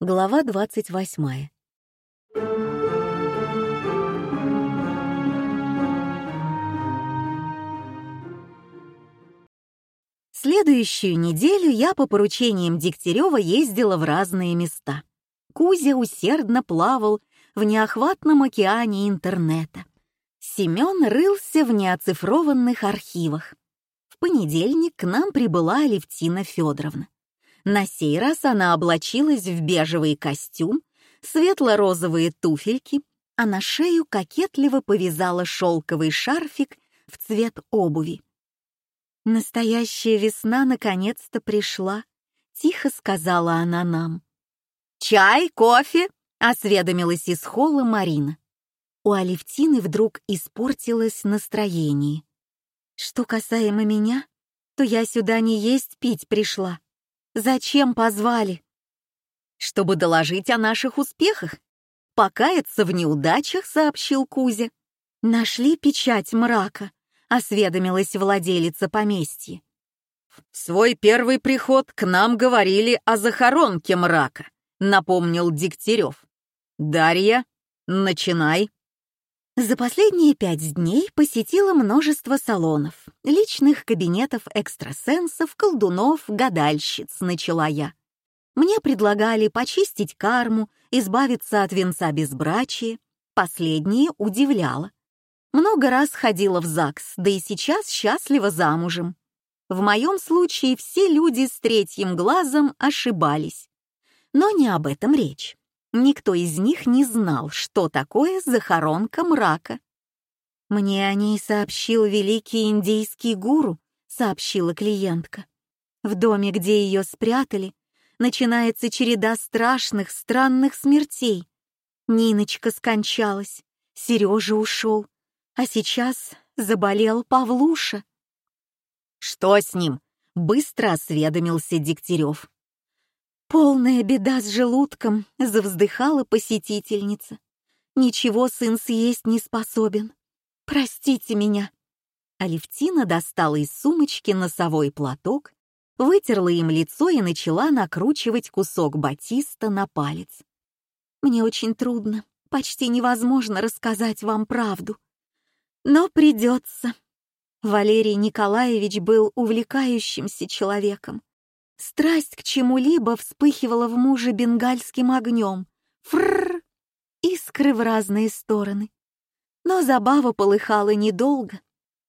Глава 28. Следующую неделю я по поручениям Дегтярева ездила в разные места. Кузя усердно плавал в неохватном океане интернета. Семен рылся в неоцифрованных архивах. В понедельник к нам прибыла Алевтина Федоровна. На сей раз она облачилась в бежевый костюм, светло-розовые туфельки, а на шею кокетливо повязала шелковый шарфик в цвет обуви. «Настоящая весна наконец-то пришла», — тихо сказала она нам. «Чай, кофе?» — осведомилась из холла Марина. У Алевтины вдруг испортилось настроение. «Что касаемо меня, то я сюда не есть пить пришла, Зачем позвали? Чтобы доложить о наших успехах. Покаяться в неудачах, сообщил Кузя. Нашли печать мрака, осведомилась владелица поместья. В свой первый приход к нам говорили о захоронке мрака, напомнил Дегтярев. Дарья, начинай. За последние пять дней посетила множество салонов, личных кабинетов экстрасенсов, колдунов, гадальщиц, начала я. Мне предлагали почистить карму, избавиться от венца безбрачия. Последнее удивляло. Много раз ходила в ЗАГС, да и сейчас счастлива замужем. В моем случае все люди с третьим глазом ошибались. Но не об этом речь. Никто из них не знал, что такое захоронка мрака. «Мне о ней сообщил великий индийский гуру», — сообщила клиентка. «В доме, где ее спрятали, начинается череда страшных, странных смертей. Ниночка скончалась, Сережа ушел, а сейчас заболел Павлуша». «Что с ним?» — быстро осведомился Дегтярев. «Полная беда с желудком», — завздыхала посетительница. «Ничего сын съесть не способен. Простите меня». Алевтина достала из сумочки носовой платок, вытерла им лицо и начала накручивать кусок батиста на палец. «Мне очень трудно, почти невозможно рассказать вам правду. Но придется». Валерий Николаевич был увлекающимся человеком. Страсть к чему-либо вспыхивала в муже бенгальским огнем. Фрррр! Искры в разные стороны. Но забава полыхала недолго.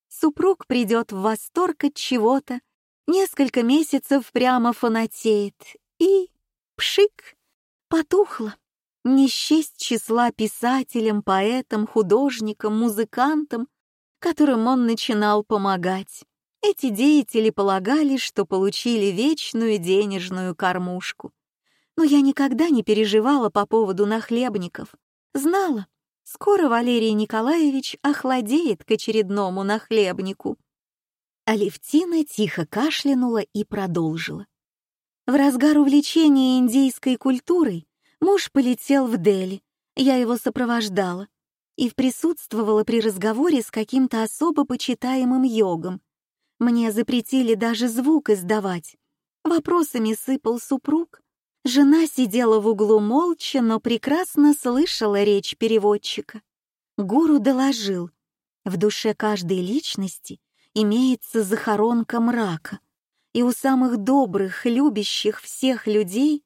Супруг придет в восторг от чего-то, несколько месяцев прямо фанатеет, и... пшик! Потухло. Не счесть числа писателям, поэтам, художникам, музыкантам, которым он начинал помогать. Эти деятели полагали, что получили вечную денежную кормушку. Но я никогда не переживала по поводу нахлебников. Знала, скоро Валерий Николаевич охладеет к очередному нахлебнику. Алевтина тихо кашлянула и продолжила. В разгар увлечения индийской культурой муж полетел в Дели, я его сопровождала и присутствовала при разговоре с каким-то особо почитаемым йогом, мне запретили даже звук издавать. Вопросами сыпал супруг. Жена сидела в углу молча, но прекрасно слышала речь переводчика. Гуру доложил, в душе каждой личности имеется захоронка мрака, и у самых добрых, любящих всех людей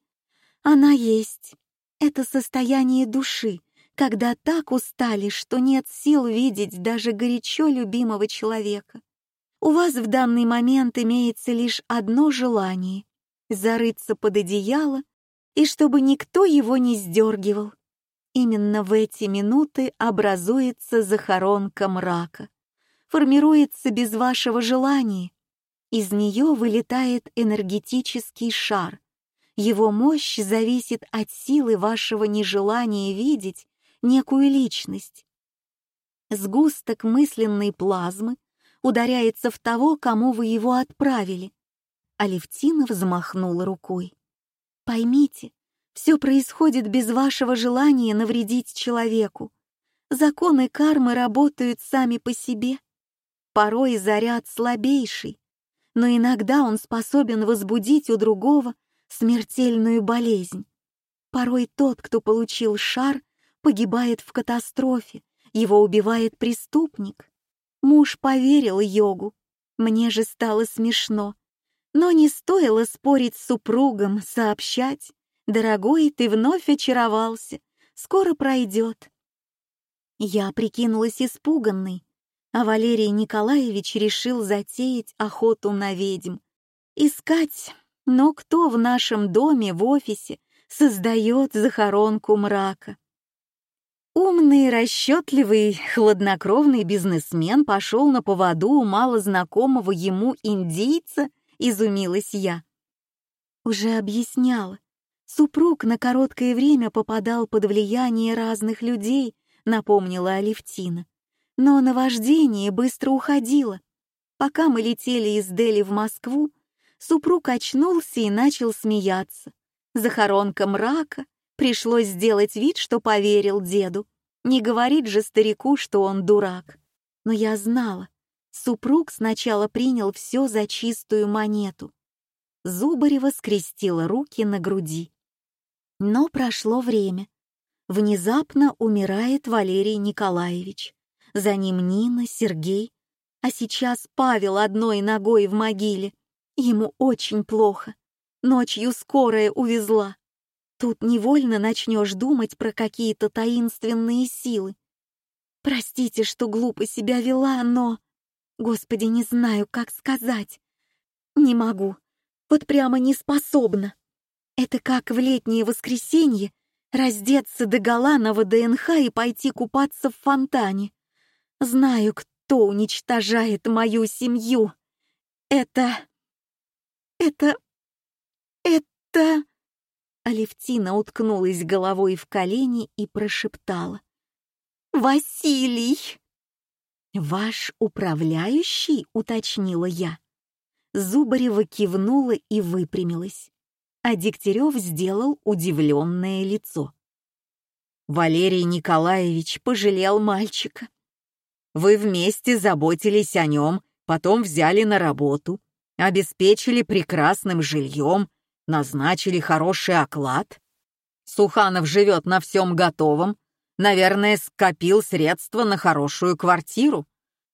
она есть. Это состояние души, когда так устали, что нет сил видеть даже горячо любимого человека. У вас в данный момент имеется лишь одно желание — зарыться под одеяло и чтобы никто его не сдергивал. Именно в эти минуты образуется захоронка мрака, формируется без вашего желания. Из нее вылетает энергетический шар. Его мощь зависит от силы вашего нежелания видеть некую личность. Сгусток мысленной плазмы ударяется в того, кому вы его отправили. Алевтина взмахнула рукой. Поймите, все происходит без вашего желания навредить человеку. Законы кармы работают сами по себе. Порой заряд слабейший, но иногда он способен возбудить у другого смертельную болезнь. Порой тот, кто получил шар, погибает в катастрофе, его убивает преступник. Муж поверил йогу. Мне же стало смешно. Но не стоило спорить с супругом, сообщать. «Дорогой, ты вновь очаровался. Скоро пройдет». Я прикинулась испуганной, а Валерий Николаевич решил затеять охоту на ведьм. Искать, но кто в нашем доме, в офисе, создает захоронку мрака? Умный, расчетливый, хладнокровный бизнесмен пошел на поводу у малознакомого ему индийца, изумилась я. Уже объясняла. Супруг на короткое время попадал под влияние разных людей, напомнила Алевтина. Но наваждение быстро уходило. Пока мы летели из Дели в Москву, супруг очнулся и начал смеяться. Захоронка мрака, пришлось сделать вид, что поверил деду. Не говорит же старику, что он дурак. Но я знала, супруг сначала принял все за чистую монету. Зубарева скрестила руки на груди. Но прошло время. Внезапно умирает Валерий Николаевич. За ним Нина, Сергей. А сейчас Павел одной ногой в могиле. Ему очень плохо. Ночью скорая увезла. Тут невольно начнешь думать про какие-то таинственные силы. Простите, что глупо себя вела, но... Господи, не знаю, как сказать. Не могу. Вот прямо не способна. Это как в летнее воскресенье раздеться до гола на ВДНХ и пойти купаться в фонтане. Знаю, кто уничтожает мою семью. Это... Это... Это... Алевтина уткнулась головой в колени и прошептала. «Василий!» «Ваш управляющий?» — уточнила я. Зубарева кивнула и выпрямилась а Дегтярев сделал удивленное лицо. Валерий Николаевич пожалел мальчика. Вы вместе заботились о нем, потом взяли на работу, обеспечили прекрасным жильем, назначили хороший оклад. Суханов живет на всем готовом, наверное, скопил средства на хорошую квартиру.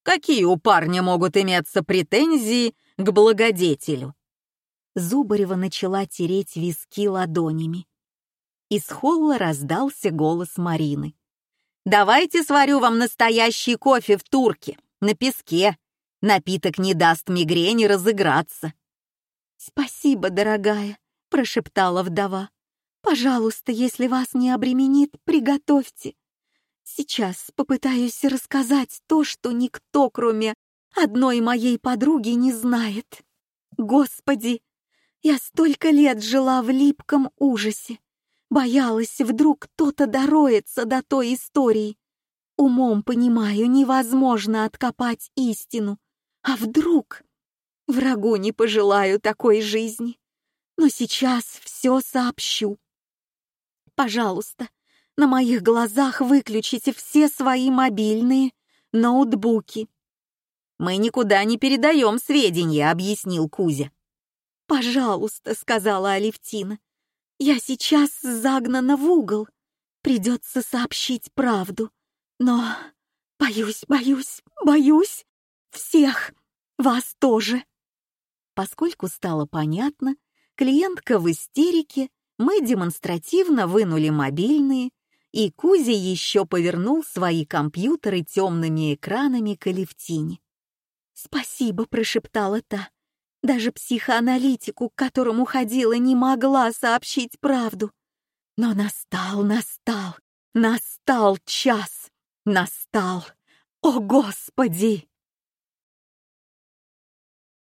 Какие у парня могут иметься претензии к благодетелю? Зубарева начала тереть виски ладонями. Из холла раздался голос Марины. «Давайте сварю вам настоящий кофе в турке, на песке. Напиток не даст мигрени разыграться». «Спасибо, дорогая», — прошептала вдова. «Пожалуйста, если вас не обременит, приготовьте. Сейчас попытаюсь рассказать то, что никто, кроме одной моей подруги, не знает. Господи, я столько лет жила в липком ужасе. Боялась, вдруг кто-то дороется до той истории. Умом понимаю, невозможно откопать истину. А вдруг? Врагу не пожелаю такой жизни. Но сейчас все сообщу. Пожалуйста, на моих глазах выключите все свои мобильные, ноутбуки. «Мы никуда не передаем сведения», — объяснил Кузя. «Пожалуйста», — сказала Алевтина, — «я сейчас загнана в угол. Придется сообщить правду. Но боюсь, боюсь, боюсь. Всех. Вас тоже». Поскольку стало понятно, клиентка в истерике, мы демонстративно вынули мобильные, и Кузя еще повернул свои компьютеры темными экранами к Алевтине. «Спасибо», — прошептала та. Даже психоаналитику, к которому ходила, не могла сообщить правду. Но настал, настал, настал час, настал. О, Господи!